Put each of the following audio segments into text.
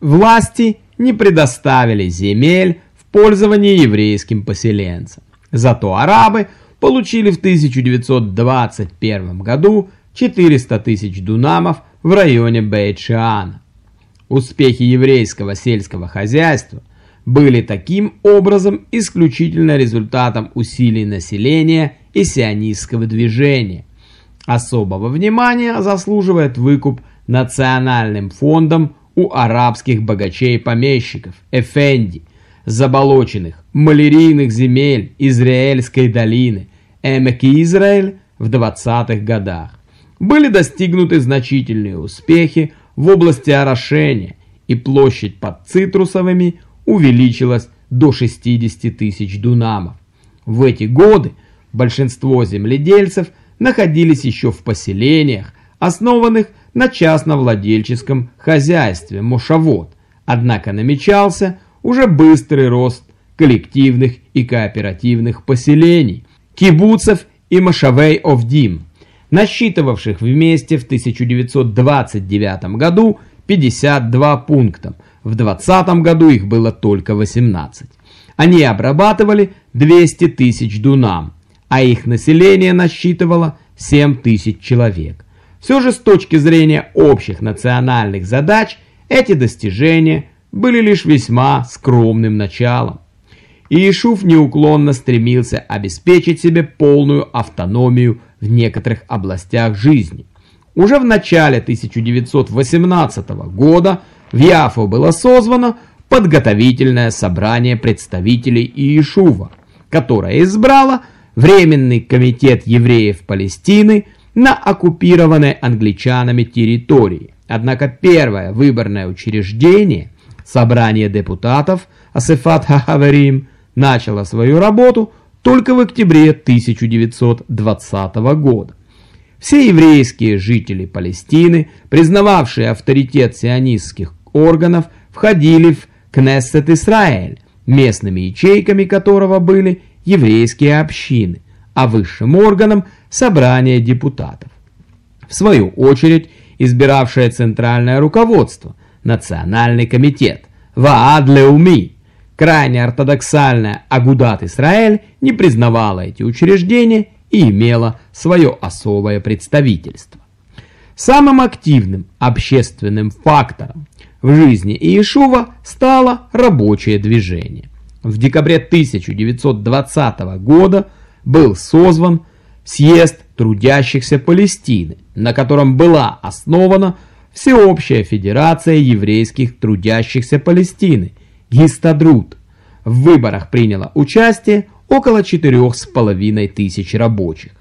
власти не предоставили земель в пользование еврейским поселенцам. Зато арабы получили в 1921 году 400 тысяч дунамов в районе Бейт-Шиана. Успехи еврейского сельского хозяйства были таким образом исключительно результатом усилий населения и сионистского движения. Особого внимания заслуживает выкуп национальным фондом у арабских богачей-помещиков, эфенди, заболоченных малярийных земель Израильской долины, Эмек и Израиль в 20-х годах. Были достигнуты значительные успехи в области орошения, и площадь под цитрусовыми увеличилась до 60 тысяч дунамов. В эти годы большинство земледельцев находились еще в поселениях, основанных на частновладельческом хозяйстве Мошавод, однако намечался уже быстрый рост коллективных и кооперативных поселений, кибуцев и Машавей-Овдим, насчитывавших вместе в 1929 году 52 пункта, в 2020 году их было только 18. Они обрабатывали 200 тысяч дунам, а их население насчитывало 7 тысяч человек. Все же с точки зрения общих национальных задач эти достижения были лишь весьма скромным началом. Иешуф неуклонно стремился обеспечить себе полную автономию в некоторых областях жизни. Уже в начале 1918 года в Яфу было созвано подготовительное собрание представителей Иешува, которое избрало Временный комитет евреев Палестины на оккупированной англичанами территории. Однако первое выборное учреждение, собрание депутатов Асефат Хахаверим, начало свою работу только в октябре 1920 года. Все еврейские жители Палестины, признававшие авторитет сионистских органов, входили в Кнессет Исраэль, местными ячейками которого были еврейские общины, а высшим органом – собрание депутатов. В свою очередь, избиравшее центральное руководство, Национальный комитет, Ваад Леуми, Крайне ортодоксальная Агудат Исраэль не признавала эти учреждения и имела свое особое представительство. Самым активным общественным фактором в жизни Иешува стало рабочее движение. В декабре 1920 года был созван съезд трудящихся Палестины, на котором была основана Всеобщая Федерация еврейских трудящихся Палестины – Гистадрут. В выборах приняло участие около 4,5 тысяч рабочих.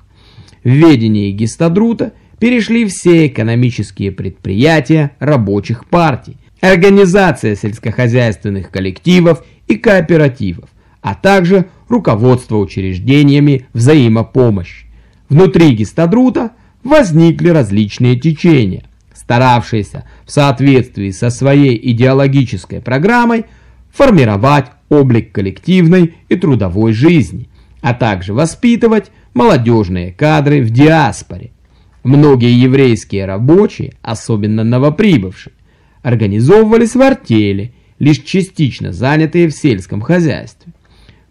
В ведении Гистадрута перешли все экономические предприятия рабочих партий, организация сельскохозяйственных коллективов и кооперативов, а также руководство учреждениями взаимопомощи. Внутри Гистадрута возникли различные течения, старавшиеся в соответствии со своей идеологической программой формировать облик коллективной и трудовой жизни, а также воспитывать молодежные кадры в диаспоре. Многие еврейские рабочие, особенно новоприбывшие, организовывались в артели, лишь частично занятые в сельском хозяйстве.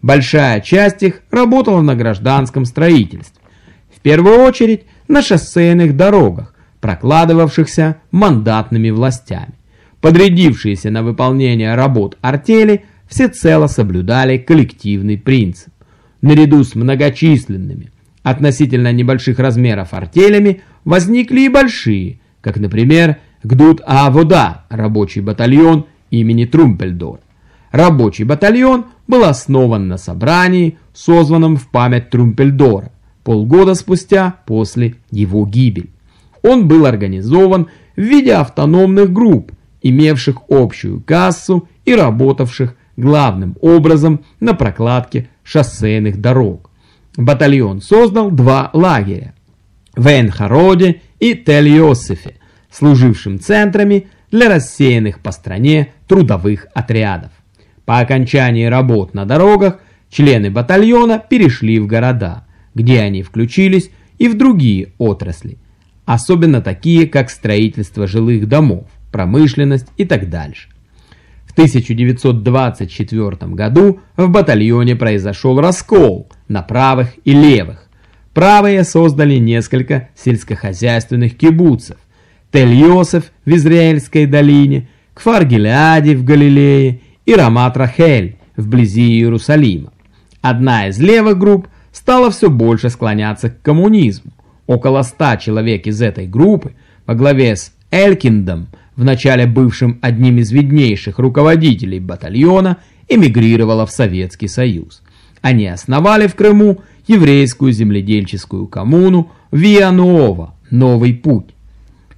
Большая часть их работала на гражданском строительстве, в первую очередь на шоссейных дорогах, прокладывавшихся мандатными властями. Подрядившиеся на выполнение работ артели всецело соблюдали коллективный принцип. Наряду с многочисленными, относительно небольших размеров артелями возникли и большие, как, например, Гдуд Аавода, рабочий батальон имени Трумпельдор. Рабочий батальон был основан на собрании, созванном в память Трумпельдора, полгода спустя после его гибели. Он был организован в виде автономных групп, имевших общую кассу и работавших главным образом на прокладке шоссейных дорог. Батальон создал два лагеря в Энхароде и Тель-Йосифе, служившим центрами для рассеянных по стране трудовых отрядов. По окончании работ на дорогах члены батальона перешли в города, где они включились и в другие отрасли, особенно такие, как строительство жилых домов промышленность и так дальше. 1924 году в батальоне произошел раскол на правых и левых. Правые создали несколько сельскохозяйственных кибуцев. Тель-Йосеф в Израильской долине, Кфар-Гилеади в Галилее и Рамат-Рахель вблизи Иерусалима. Одна из левых групп стала все больше склоняться к коммунизму. Около ста человек из этой группы во главе с Элькиндом, вначале бывшим одним из виднейших руководителей батальона, эмигрировало в Советский Союз. Они основали в Крыму еврейскую земледельческую коммуну Виануова «Новый путь».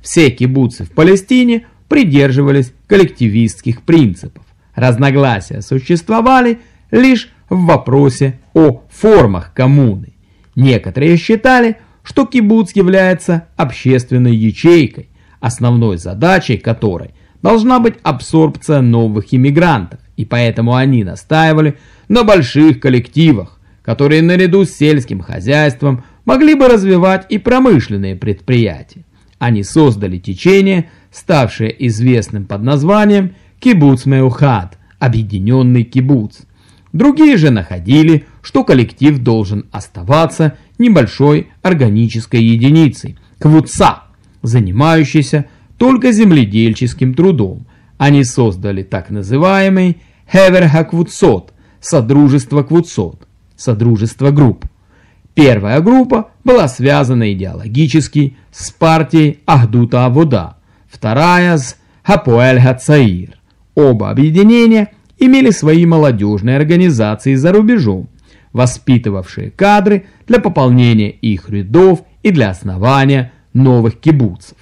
Все кибуцы в Палестине придерживались коллективистских принципов. Разногласия существовали лишь в вопросе о формах коммуны. Некоторые считали, что кибуц является общественной ячейкой, основной задачей которой должна быть абсорбция новых иммигрантов, и поэтому они настаивали на больших коллективах, которые наряду с сельским хозяйством могли бы развивать и промышленные предприятия. Они создали течение, ставшее известным под названием кибуц Меухат, объединенный кибуц. Другие же находили, что коллектив должен оставаться небольшой органической единицей, квуца, занимающейся только земледельческим трудом. Они создали так называемый Хеверхаквуцот, Содружество Квуцот, Содружество групп. Первая группа была связана идеологически с партией Ахдута Авода, вторая с Хапуэль Хацаир. Оба объединения имели свои молодежные организации за рубежом, воспитывавшие кадры для пополнения их рядов и для основания новых кибуцев.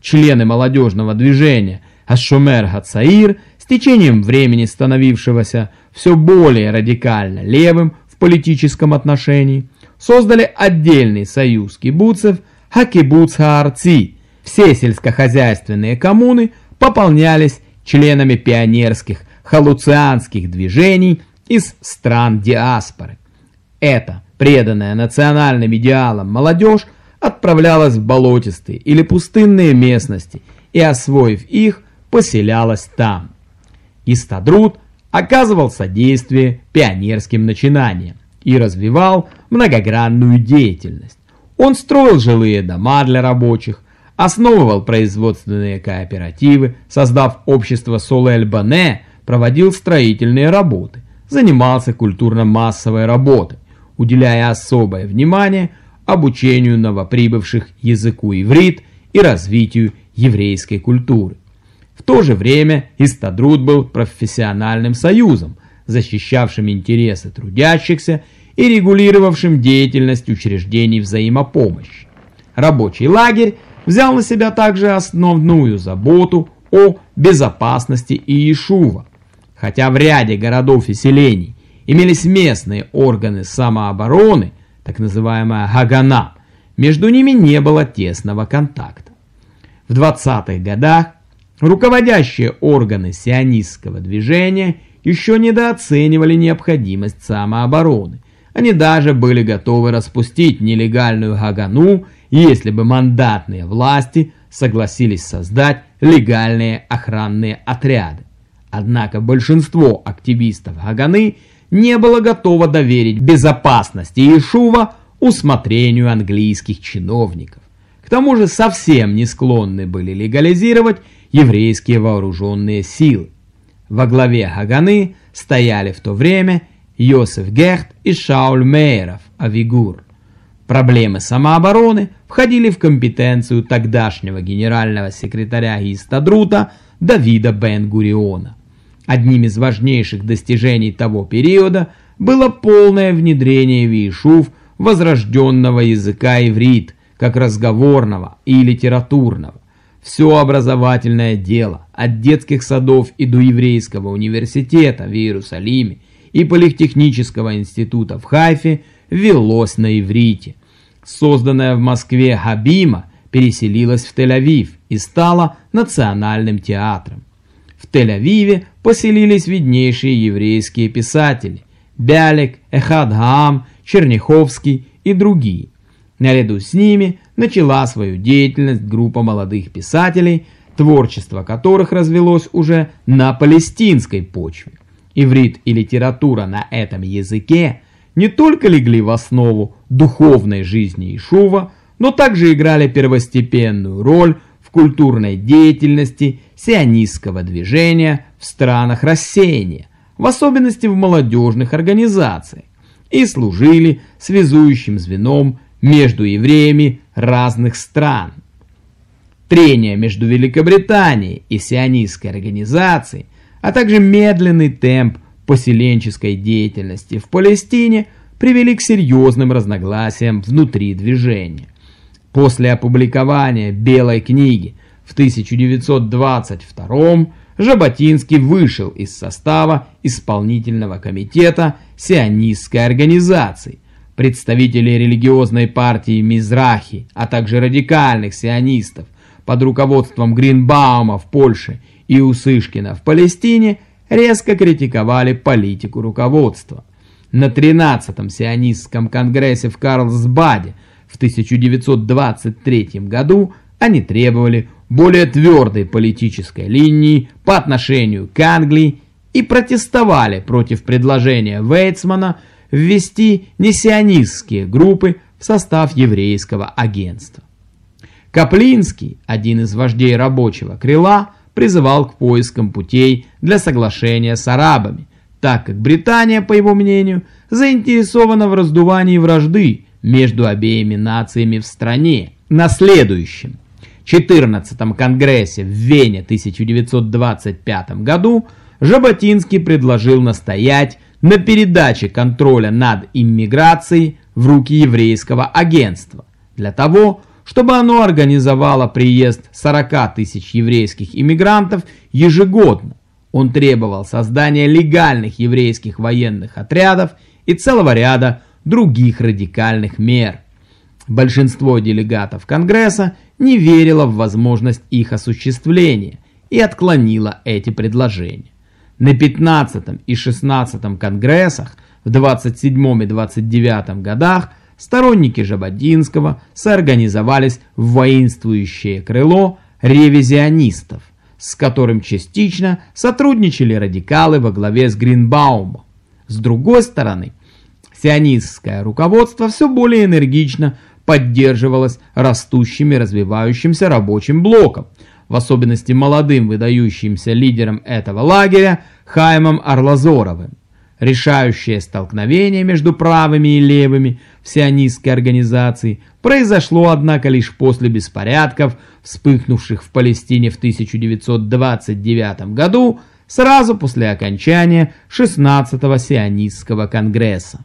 Члены молодежного движения Ашумер Хацаир с течением времени становившегося все более радикально левым в политическом отношении, создали отдельный союз кибуцев Хакибуц Хаарци. Все сельскохозяйственные коммуны пополнялись членами пионерских халуцианских движений из стран диаспоры. Эта преданная национальным идеалам молодежь отправлялась в болотистые или пустынные местности и, освоив их, поселялась там. Истадрут оказывал содействие пионерским начинаниям и развивал многогранную деятельность. Он строил жилые дома для рабочих, основывал производственные кооперативы, создав общество Солель-Бане, проводил строительные работы, занимался культурно-массовой работой, уделяя особое внимание обучению новоприбывших языку иврит и развитию еврейской культуры. В то же время Истадрут был профессиональным союзом, защищавшим интересы трудящихся и регулировавшим деятельность учреждений взаимопомощи. Рабочий лагерь взял на себя также основную заботу о безопасности Иешува, хотя в ряде городов и селений имелись местные органы самообороны, так называемая Хагана, между ними не было тесного контакта. В 20-х годах руководящие органы сионистского движения еще недооценивали необходимость самообороны. Они даже были готовы распустить нелегальную Хагану, если бы мандатные власти согласились создать легальные охранные отряды. Однако большинство активистов Хаганы не было готово доверить безопасности Иешува усмотрению английских чиновников. К тому же совсем не склонны были легализировать еврейские вооруженные силы. Во главе Хаганы стояли в то время Йосеф Гехт и Шауль Мейеров Авигур. Проблемы самообороны входили в компетенцию тогдашнего генерального секретаря Истадрута Давида Бен-Гуриона. Одним из важнейших достижений того периода было полное внедрение в Иешув возрожденного языка иврит, как разговорного и литературного. Все образовательное дело, от детских садов и до еврейского университета в Иерусалиме и политехнического института в Хайфе, велось на иврите. Созданная в Москве Хабима переселилась в Тель-Авив и стала национальным театром. В Тель-Авиве поселились виднейшие еврейские писатели Бялик, Эхад Хаам, Черняховский и другие. Наряду с ними начала свою деятельность группа молодых писателей, творчество которых развелось уже на палестинской почве. Иврит и литература на этом языке не только легли в основу духовной жизни Ишува, но также играли первостепенную роль в культурной деятельности сионистского движения в странах рассеяния, в особенности в молодежных организациях, и служили связующим звеном между евреями разных стран. Трение между Великобританией и сионистской организацией, а также медленный темп поселенческой деятельности в Палестине привели к серьезным разногласиям внутри движения. После опубликования «Белой книги» в 1922 Жаботинский вышел из состава исполнительного комитета сионистской организации. Представители религиозной партии Мизрахи, а также радикальных сионистов под руководством Гринбаума в Польше и Усышкина в Палестине резко критиковали политику руководства. На 13-м сионистском конгрессе в Карлсбаде в 1923 году они требовали более твердой политической линии по отношению к Англии и протестовали против предложения Вейцмана ввести несионистские группы в состав еврейского агентства. Каплинский, один из вождей рабочего крыла, призывал к поискам путей для соглашения с арабами, так как Британия, по его мнению, заинтересована в раздувании вражды между обеими нациями в стране. На следующем 14-м Конгрессе в Вене 1925 году Жаботинский предложил настоять на передаче контроля над иммиграцией в руки еврейского агентства для того, чтобы оно организовало приезд 40 тысяч еврейских иммигрантов ежегодно. Он требовал создания легальных еврейских военных отрядов и целого ряда других радикальных мер. Большинство делегатов Конгресса не верило в возможность их осуществления и отклонило эти предложения. На 15 и 16 Конгрессах в 27 и 29 годах сторонники Жаботинского соорганизовались в воинствующее крыло ревизионистов, с которым частично сотрудничали радикалы во главе с Гринбаумом. С другой стороны, сионистское руководство все более энергично поддерживалось растущим и развивающимся рабочим блоком, в особенности молодым выдающимся лидером этого лагеря Хаймом Арлазоровым. Решающее столкновение между правыми и левыми в сионистской организации произошло, однако, лишь после беспорядков, вспыхнувших в Палестине в 1929 году, сразу после окончания 16-го сионистского конгресса.